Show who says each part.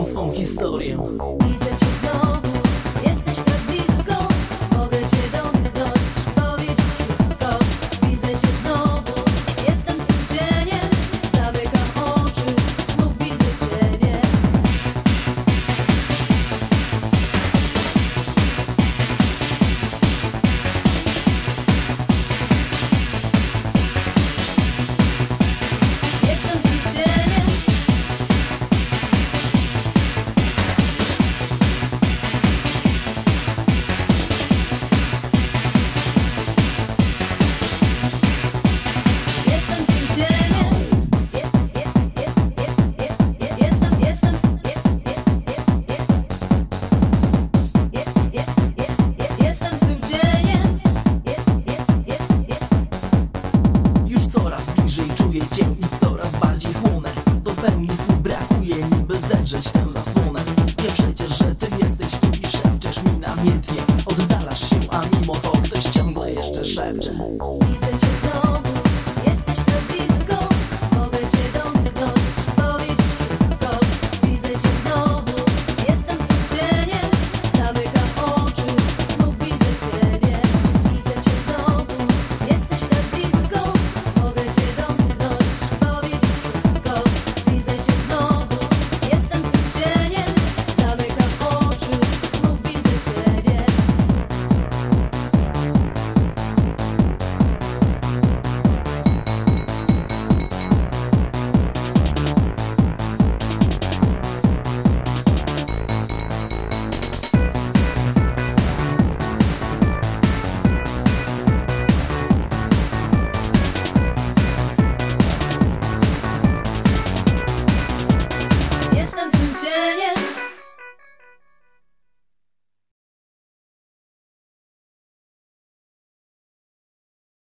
Speaker 1: tą swą historię. pełni snu brakuje, niby zedrzeć tę zasadę